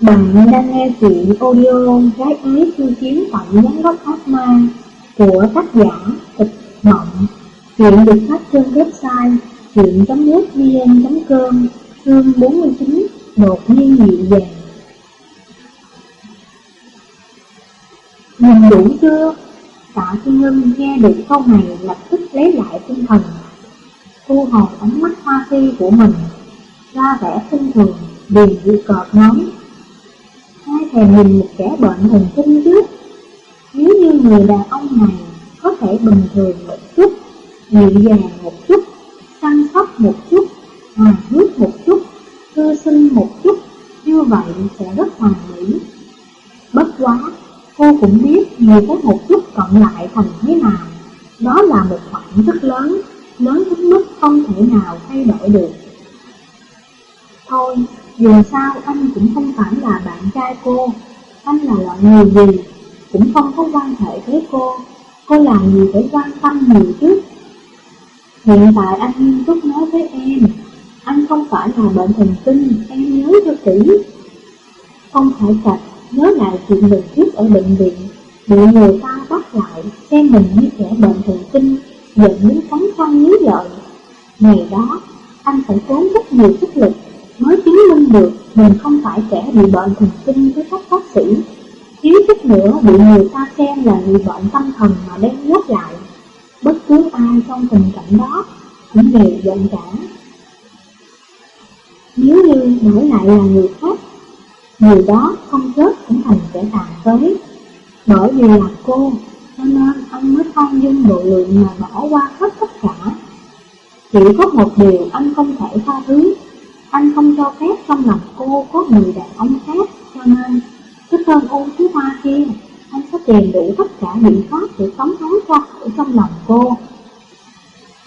Bạn đang nghe chuyện audio Gái ái thư chiến tổng giám đốc ác ma của tác giả Tịch Mộng. Chuyện được phát trên website chuyện.mútvn.com chương 49 đột nhiên dịu dàng. Nhìn đủ chưa? Tạ Thiên Ngân nghe được câu này lập tức lấy lại tinh thần. Thu hồi ánh mắt hoa phi của mình, ra vẻ khinh thường, điền dự cợt nói ai thèm nhìn một kẻ bệnh hùng kinh trước, Nếu như người đàn ông này có thể bình thường một chút, dịu dàng một chút, săn sóc một chút, Hòa hước một chút, cư sinh một chút, như vậy sẽ rất hoàn mỹ. Bất quá, cô cũng biết nhiều cái một chút cộng lại thành thế nào. Đó là một khoản rất lớn, lớn đến mức không thể nào thay đổi được. Thôi, dù sao, anh cũng không phải là bạn trai cô. Anh là loại người gì Cũng không có quan hệ với cô. Cô làm gì phải quan tâm nhiều chứ Hiện tại anh nghiêm túc nói với em, Anh không phải là bệnh thần kinh Em nhớ cho kỹ. Không phải cạch Nhớ lại chuyện lần trước ở bệnh viện, Bị người ta bắt lại, Xem mình như kẻ bệnh thần kinh Giận đến cắn răng nhíu lợi. Ngày đó, Anh phải tốn rất nhiều sức lực được mình không phải kẻ bị bệnh thần kinh với các bác sĩ, thiếu chút nữa bị người ta xem là người bệnh tâm thần mà đem nhốt lại. Bất cứ ai trong tình cảnh đó cũng đều giận cả. Nếu như đổi lại là người khác, người đó không chết cũng thành kẻ tàn phế. Bởi vì là cô, cho nên anh mới không dung độ lượng mà bỏ qua hết tất cả. Chỉ có một điều anh không thể tha thứ anh không cho phép trong lòng cô có người đàn ông khác, cho nên cái cơn u thứ ba kia, anh sẽ tìm đủ tất cả biện pháp để tống hắn ra khỏi trong lòng cô.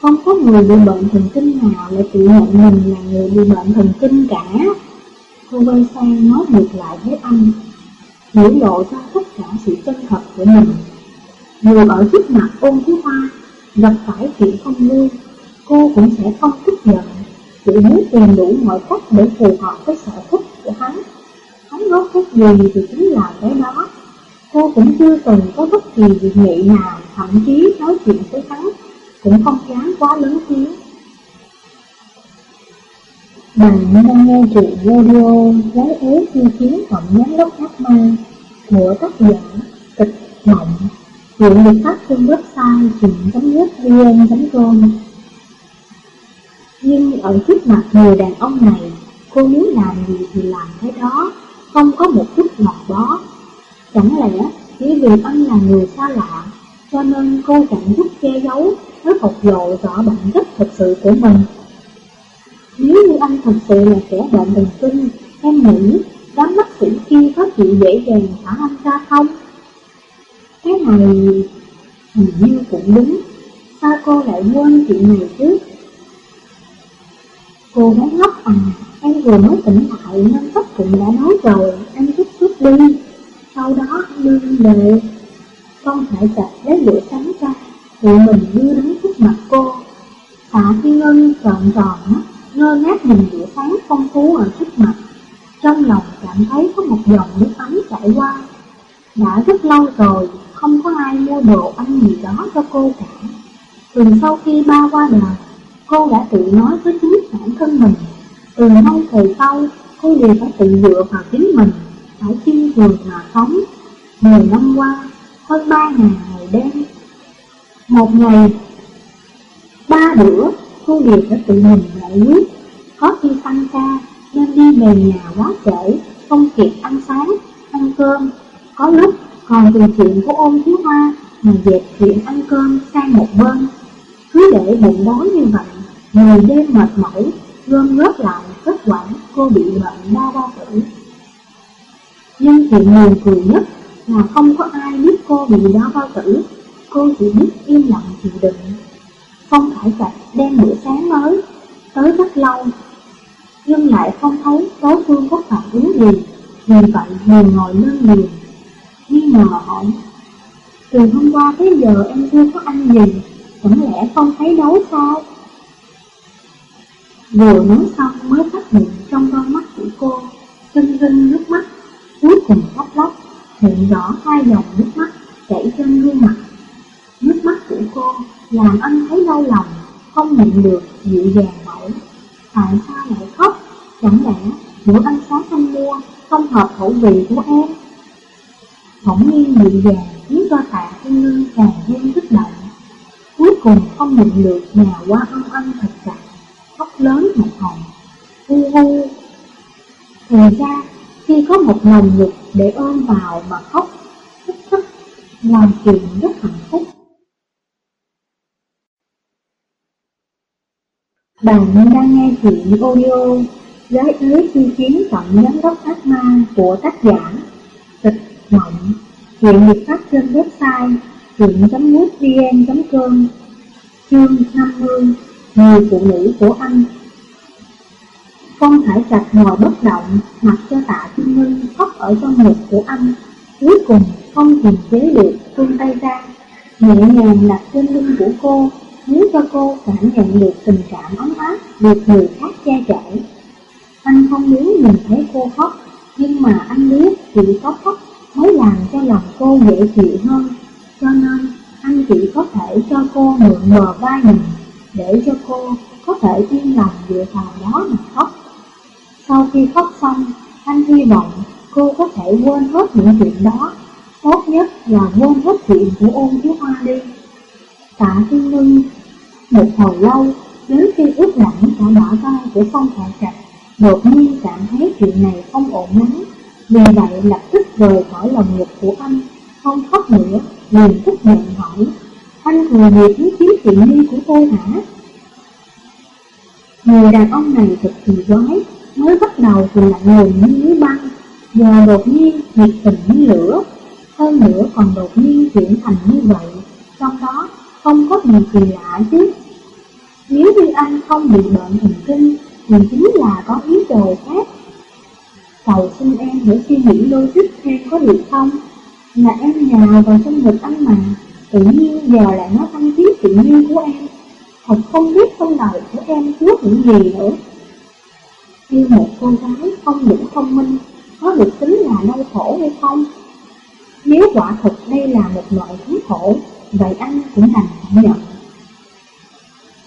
Không có người bị bệnh thần kinh nào lại tự nhận mình là người bị bệnh thần kinh cả. Cô quay sang nói ngược lại với anh, biểu lộ ra tất cả sự chân thật của mình. Dù ở trước mặt ôn thứ hoa, gặp phải chuyện không vui, cô cũng sẽ không tức giận Chị muốn tìm đủ mọi cách để phù hợp với sở thích của hắn. Hắn nói cái gì thì chính là cái đó. Cô cũng chưa từng có bất kỳ dị nghị nào Thậm chí nói chuyện với hắn Cũng không dám quá lớn tiếng. Bạn đang nghe chuyện video Gái ế chi chiến tổng giám đốc ác ma, Của tác giả kịch Mộng, Chuyện được phát trên website chuyện.vn.com nhưng ở trước mặt người đàn ông này, cô muốn làm gì thì làm cái đó, không có một chút ngọt bó. Chẳng lẽ chỉ vì anh là người xa lạ, cho nên cô chẳng giúp che giấu mới bộc lộ rõ bản chất thực sự của mình. Nếu như anh thật sự là kẻ bệnh thần kinh, em nghĩ đám mắt sĩ kia có chịu dễ dàng thả anh ra không? Cái này hình như cũng đúng, sao cô lại quên chuyện này chứ? Cô bé ngốc à, em vừa mới tỉnh lại nên tất cũng đã nói rồi, anh chút chút đi. Sau đó anh đưa về. Con phải chặt lấy lửa sáng ra, tự mình đưa đến trước mặt cô. Tạ Thiên Ngân trọn tròn mắt, ngơ ngác nhìn lửa sáng phong phú ở trước mặt. Trong lòng cảm thấy có một dòng nước ấm chảy qua. Đã rất lâu rồi, không có ai mua đồ ăn gì đó cho cô cả. Từ sau khi ba qua đời, Cô đã tự nói với chính bản thân mình. Từ nay thời sau Cô đều phải tự dựa vào chính mình Phải kiên cường mà sống. Mười năm qua Hơn ba ngàn ngày đêm. Một ngày Ba bữa Cô đều phải tự mình giải quyết. Có khi tăng ca Nên đi về nhà quá trễ Không kịp ăn sáng, ăn cơm. Có lúc còn vì chuyện của ôn thiếu hoa Mà dẹp chuyện ăn cơm sang một bên. Cứ để bụng đói như vậy Ngày đêm mệt mỏi, gom góp lại kết quả cô bị bệnh đa bao tử. Nhưng chuyện buồn cười nhất là không có ai biết cô bị đa bao tử, cô chỉ biết im lặng chịu đựng. Không phải sạch. đem bữa sáng mới, tới rất lâu, nhưng lại không thấy đối phương có phản ứng gì, vì vậy liền ngồi lên liền. Nghi ngờ hỏi, từ hôm qua tới giờ em chưa có ăn gì, chẳng lẽ không thấy đói sao? Vừa nói xong mới phát hiện trong đôi mắt của cô Rinh rinh nước mắt cuối cùng khóc lóc hiện rõ hai dòng nước mắt chảy trên gương mặt. Nước mắt của cô làm anh thấy đau lòng, không nhịn được dịu dàng hỏi. Tại sao lại khóc? Chẳng lẽ bữa ăn sáng anh mua không hợp khẩu vị của em? Bỗng nhiên dịu dàng khiến cho tạ thiên ngưng càng thêm kích động. Cuối cùng không nhịn được nhà qua ôm lớn một hồi. Hu hu. Thì ra, khi có một nồng nhục để ôm vào mà khóc, khóc khóc làm chuyện rất hạnh phúc. Bạn đang nghe chuyện audio Gái ới chi chiến tổng giám đốc ác ma của tác giả Tịch Mộng Chuyện được phát trên website chuyện.mútvn.com Chương 50 Người phụ nữ của anh. Con thải chặt ngồi bất động, Mặc cho tạ thiên ngân khóc ở trong ngực của anh. Cuối cùng, không kiềm chế được, vươn tay ra. Nhẹ nhàng đặt trên lưng của cô Muốn cho cô cảm nhận được tình cảm ấm áp Được người khác che chở. Anh không muốn nhìn thấy cô khóc, Nhưng mà anh biết chỉ có khóc mới làm cho lòng cô dễ chịu hơn. Cho nên, anh chỉ có thể cho cô mượn bờ vai mình để cho cô có thể yên lòng dựa vào đó mà khóc. Sau khi khóc xong, anh hy vọng cô có thể quên hết những chuyện đó. Tốt nhất là quên hết chuyện của ôn thiếu hoa đi. Tạ Thiên Ngân một hồi lâu, đến khi ướt lạnh cả bả vai của phong thọ trạch, đột nhiên cảm thấy chuyện này không ổn lắm. Vì vậy lập tức rời khỏi lòng ngực của anh, không khóc nữa, liền tức giận hỏi, anh thừa dịp thấy chiếm tiện nghi của tôi hả? Người đàn ông này thật kỳ quái, mới bắt đầu thì lạnh lùng như núi băng, giờ đột nhiên nhiệt tình như lửa, hơn nữa còn đột nhiên chuyển thành như vậy, trong đó không có gì kỳ lạ chứ. Nếu như anh không bị bệnh thần kinh, thì chính là có ý đồ khác Cầu xin em hãy suy nghĩ logic xem có được không Là em nhào vào trong ngực anh mà Tự nhiên giờ lại nó ăn biết tự nhiên của em. Thật không biết trong đời của em chứa những gì nữa. Như một cô gái không đủ thông minh, Có được tính là đau khổ hay không? Nếu quả thực đây là một loại thống khổ, Vậy anh cũng đành phải nhận.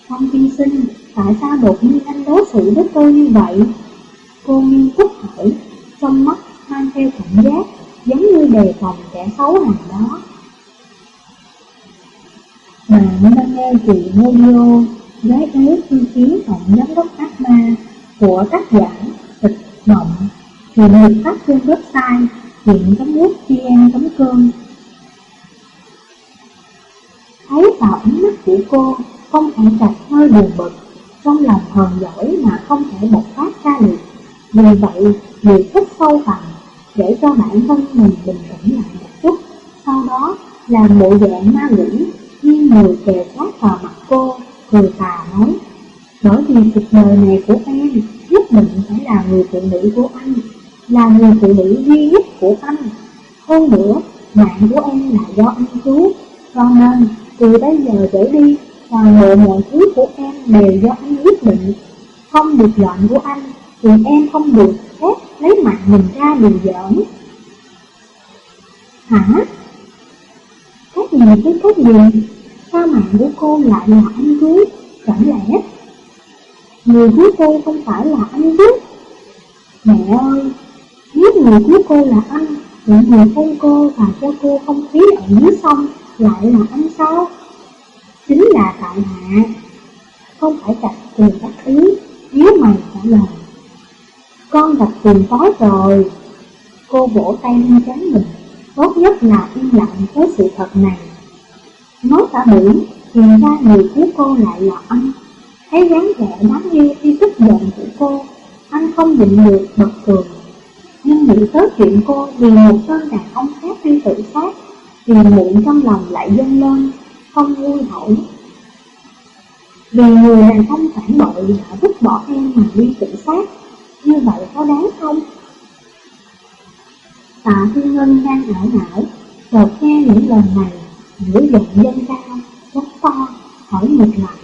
Phong tiên sinh, Tại sao đột nhiên anh đối xử với tôi như vậy? Cô nghiêm túc hỏi, trong mắt mang theo cảm giác giống như đề phòng kẻ xấu nào đó. Bạn đang nghe chuyện audio Gái ế chi chiến tổng giám đốc ác ma của tác giả Tịch Mộng Chuyện được phát trên website chuyện.mútvn.com Thấy vào ánh mắt của cô, không phải chặt hơi buồn bực, trong lòng hờn giỏi mà không thể bộc phát ra được. Vì vậy, người thích sâu thẳm để cho bản thân mình bình tĩnh lại một chút, sau đó làm bộ dạng ma quỷ, nghiêng người kề sát vào mặt cô, cười tà nói, bởi vì cuộc đời này của em nhất định phải là người phụ nữ của anh, là người phụ nữ duy nhất của anh. Hơn nữa, mạng của em là do anh cứu, cho nên từ bây giờ trở đi, toàn bộ mọi thứ của em đều do anh quyết định, không được lệnh của anh thì em không được phép lấy mạng mình ra đùa giỡn. Hả? Các người với cái gì? Sao mạng của cô lại là anh cứu? Chẳng lẽ người của cô không phải là anh chứ? Mẹ ơi, biết người của cô là anh, vậy người hôn cô và cho cô không khí ở dưới sông lại là anh sao? Chính là tại hạ, không phải chặt tiền các ý, nếu mày trả lời. Con gặp tiền tối rồi. Cô vỗ tay lên trán mình, tốt nhất là im lặng với sự thật này. Nói cả biển, thì ra người cứu cô lại là anh. Thấy dáng vẻ đáng yêu khi tức giận của cô, anh không nhịn được bật cười. Nhưng nghĩ tới chuyện cô vì một tên đàn ông khác đi tự sát, thì muộn trong lòng lại dâng lên, không vui hỏi. Vì người đàn ông phản bội đã vứt bỏ em mà đi tự sát, như vậy có đáng không? Tạ Thiên Ngân đang ảo não, chợt nghe những lời này, ngữ giọng dân cao, rất to, hỏi ngược lại.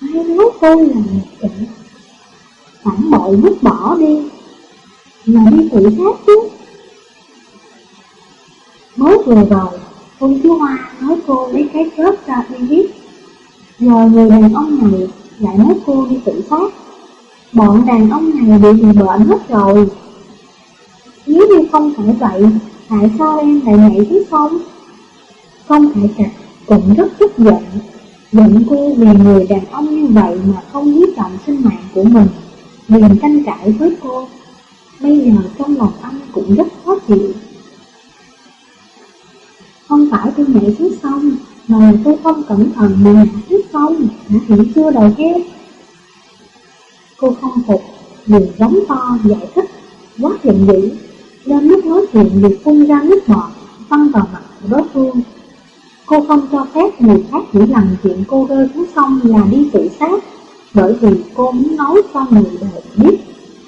Ai nói tôi là một kẻ phản bội vứt bỏ đi, là đi tự sát chứ? vừa rồi, con chú Hoa nói cô lấy cái chết ra uy hiếp. Giờ người đàn ông này lại nói cô đi tự sát. Bọn đàn ông này bị gì bệnh hết rồi. Nếu như không phải vậy, tại sao em lại nhảy xuống sông? Không phải Trạch cũng rất tức giận, giận cô vì người đàn ông như vậy mà không quý trọng sinh mạng của mình, liền tranh cãi với cô. Bây giờ trong lòng anh cũng rất khó chịu. Không phải tôi nhảy xuống sông, mà tôi không cẩn thận mà nhảy xuống sông, đã hiểu chưa đầu kia? Cô không phục, liền giống to giải thích, quá giận dữ, nên lúc nói chuyện được phun ra nước bọt, văng vào mặt của đối phương. Cô không cho phép người khác nghĩ rằng chuyện cô rơi xuống sông là đi tự sát, bởi vì cô muốn nói cho người đời biết,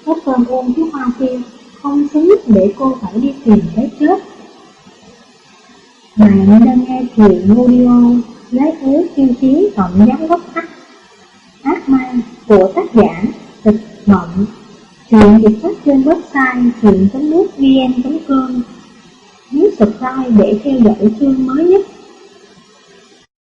cái cơn ôn thiếu hoa kia không xứng để cô phải đi tìm cái chết. Bạn đang nghe chuyện audio lấy thú tiêu chí tổng giám đốc ác ác ma của tác giả Tịch Mộng. Chuyện được phát trên website chuyện.nước vn.com. Nhấn subscribe để theo dõi chương mới nhất.